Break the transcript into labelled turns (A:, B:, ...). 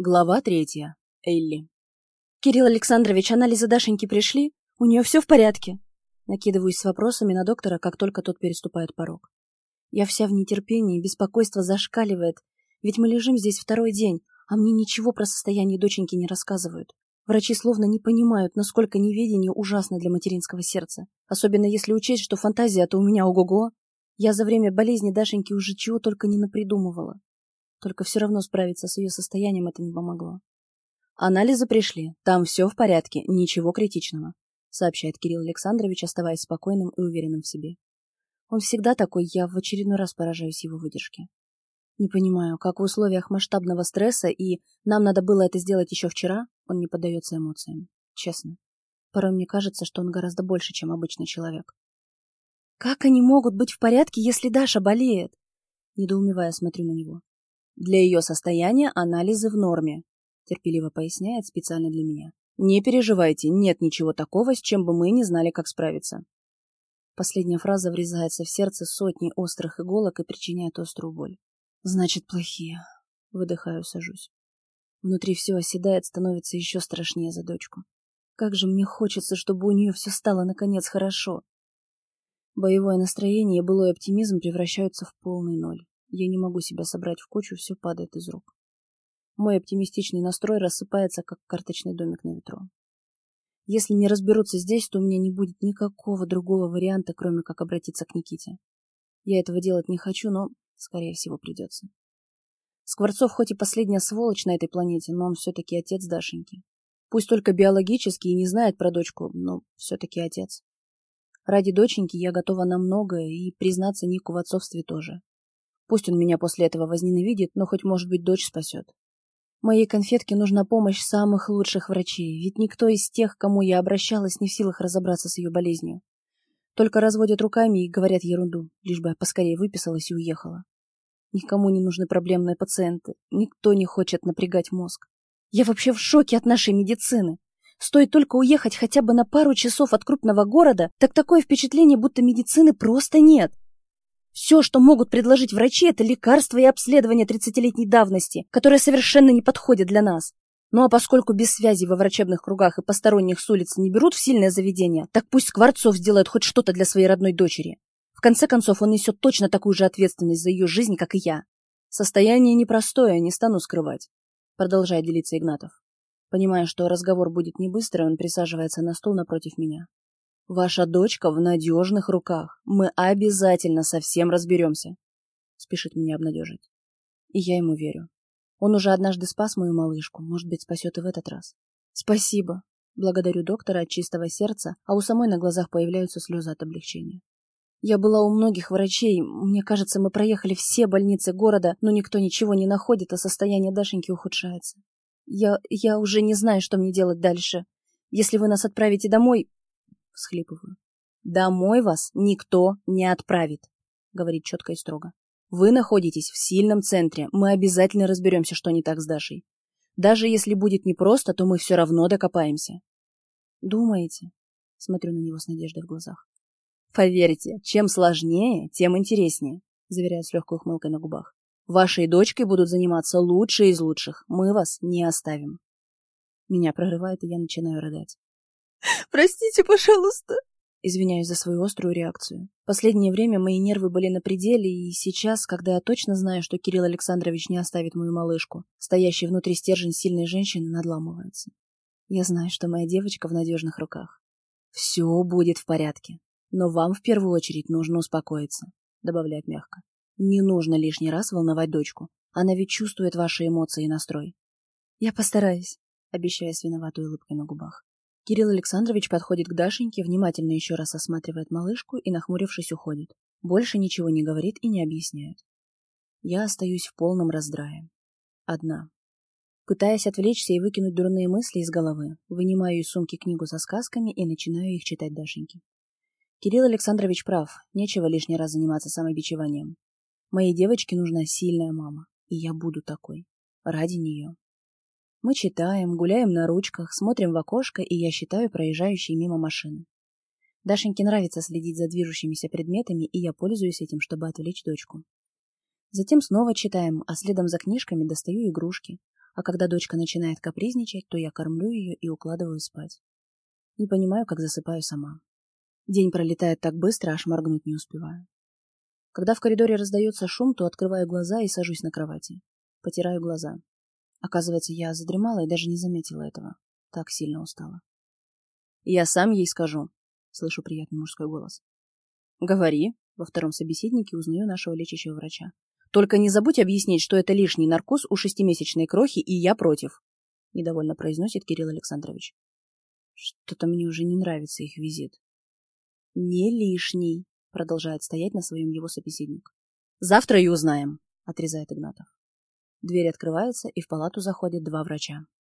A: Глава третья. Элли.
B: «Кирилл Александрович, анализы Дашеньки пришли? У нее все в порядке?» Накидываюсь с вопросами на доктора, как только тот переступает порог. Я вся в нетерпении, беспокойство зашкаливает, ведь мы лежим здесь второй день, а мне ничего про состояние доченьки не рассказывают. Врачи словно не понимают, насколько неведение ужасно для материнского сердца. Особенно если учесть, что фантазия-то у меня ого-го. Я за время болезни Дашеньки уже чего только не напридумывала. Только все равно справиться с ее состоянием это не помогло.
A: Анализы пришли, там все в порядке, ничего критичного, сообщает Кирилл Александрович, оставаясь спокойным и уверенным в себе.
B: Он всегда такой, я в очередной раз поражаюсь его выдержке. Не понимаю, как в условиях масштабного стресса, и нам надо было это сделать еще вчера, он не поддается эмоциям. Честно. Порой мне кажется, что он гораздо больше, чем обычный человек. Как они могут быть в порядке, если Даша болеет? Недоумевая смотрю на него.
A: Для ее состояния анализы в норме, терпеливо поясняет специально для меня. Не переживайте, нет ничего такого, с чем бы мы не знали, как справиться.
B: Последняя фраза врезается в сердце сотни острых иголок и причиняет острую боль. Значит, плохие. Выдыхаю, сажусь. Внутри все оседает, становится еще страшнее за дочку. Как же мне хочется, чтобы у нее все стало, наконец, хорошо. Боевое настроение и былой оптимизм превращаются в полный ноль. Я не могу себя собрать в кучу, все падает из рук. Мой оптимистичный настрой рассыпается, как карточный домик на ветру. Если не разберутся здесь, то у меня не будет никакого другого варианта, кроме как обратиться к Никите. Я этого делать не хочу, но, скорее всего, придется. Скворцов хоть и последняя сволочь на этой планете, но он все-таки отец Дашеньки. Пусть только биологически и не знает про дочку, но все-таки отец. Ради доченьки я готова на многое и признаться Нику в отцовстве тоже. Пусть он меня после этого возненавидит, но хоть, может быть, дочь спасет. Моей конфетке нужна помощь самых лучших врачей, ведь никто из тех, кому я обращалась, не в силах разобраться с ее болезнью. Только разводят руками и говорят ерунду, лишь бы я поскорее выписалась и уехала. Никому не нужны проблемные пациенты, никто не хочет напрягать мозг. Я вообще в шоке от нашей медицины. Стоит только уехать хотя бы на пару часов от крупного города, так такое впечатление, будто медицины просто нет. Все, что могут предложить врачи, это лекарства и обследования 30-летней давности, которые совершенно не подходят для нас. Ну а поскольку без связи во врачебных кругах и посторонних с улицы не берут в сильное заведение, так пусть Скворцов сделает хоть что-то для своей родной дочери. В конце концов, он несет точно такую же ответственность за ее жизнь, как и я.
A: Состояние непростое, не стану скрывать. Продолжает делиться Игнатов. Понимая, что разговор будет не быстрый, он присаживается на стул напротив меня. Ваша дочка в надежных руках. Мы обязательно со всем разберемся. Спешит меня обнадежить. И я ему верю. Он уже однажды спас мою малышку. Может быть, спасет и в этот раз. Спасибо. Благодарю доктора от чистого сердца, а у самой на глазах появляются слезы от облегчения. Я была у многих врачей. Мне кажется, мы проехали все больницы города, но никто ничего не находит, а состояние Дашеньки ухудшается. Я... я уже не знаю, что мне делать дальше. Если вы нас отправите домой, всхлипываю. «Домой вас никто не отправит», — говорит четко и строго. «Вы находитесь в сильном центре, мы обязательно разберемся, что не так с Дашей. Даже если будет непросто, то мы все равно докопаемся». «Думаете?» — смотрю на него с надеждой в глазах. «Поверьте, чем сложнее, тем интереснее», — заверяю с легкой ухмылкой на губах. «Вашей дочкой будут заниматься лучшие из лучших. Мы вас не оставим». Меня прорывает, и я начинаю рыдать.
B: Простите, пожалуйста.
A: Извиняюсь за свою острую реакцию. Последнее время мои нервы были на пределе, и сейчас, когда я точно знаю, что Кирилл Александрович не оставит мою малышку, стоящий внутри стержень сильной женщины надламывается. Я знаю, что моя девочка в надежных руках. Все будет в порядке. Но вам в первую очередь нужно успокоиться, добавляет мягко. Не нужно лишний раз волновать дочку. Она ведь чувствует ваши эмоции и настрой.
B: Я постараюсь,
A: обещая с виноватой улыбкой на губах. Кирилл Александрович подходит к Дашеньке, внимательно еще раз осматривает малышку и, нахмурившись, уходит. Больше ничего не говорит и не объясняет. Я остаюсь в полном раздрае. Одна. Пытаясь отвлечься и выкинуть дурные мысли из головы, вынимаю из сумки книгу со сказками и начинаю их читать Дашеньке. Кирилл Александрович прав, нечего лишний раз заниматься самобичеванием. Моей девочке нужна сильная мама, и я буду такой. Ради нее. Мы читаем, гуляем на ручках, смотрим в окошко, и я считаю проезжающие мимо машины. Дашеньке нравится следить за движущимися предметами, и я пользуюсь этим, чтобы отвлечь дочку. Затем снова читаем, а следом за книжками достаю игрушки.
B: А когда дочка начинает капризничать, то я кормлю ее и укладываю спать. Не понимаю, как засыпаю сама. День пролетает так быстро, аж моргнуть не успеваю. Когда в коридоре раздается шум, то открываю глаза и сажусь на кровати. Потираю глаза. Оказывается, я задремала и даже не заметила этого. Так сильно устала.
A: «Я сам ей скажу», —
B: слышу приятный мужской голос.
A: «Говори», — во втором собеседнике узнаю нашего лечащего врача. Только не забудь объяснить, что это лишний наркоз у шестимесячной крохи, и я против. Недовольно произносит Кирилл Александрович.
B: Что-то мне уже не нравится их визит.
A: Не лишний, продолжает стоять на своем его собеседник. Завтра и узнаем, отрезает Игнатов. Дверь открывается, и в палату заходят два врача.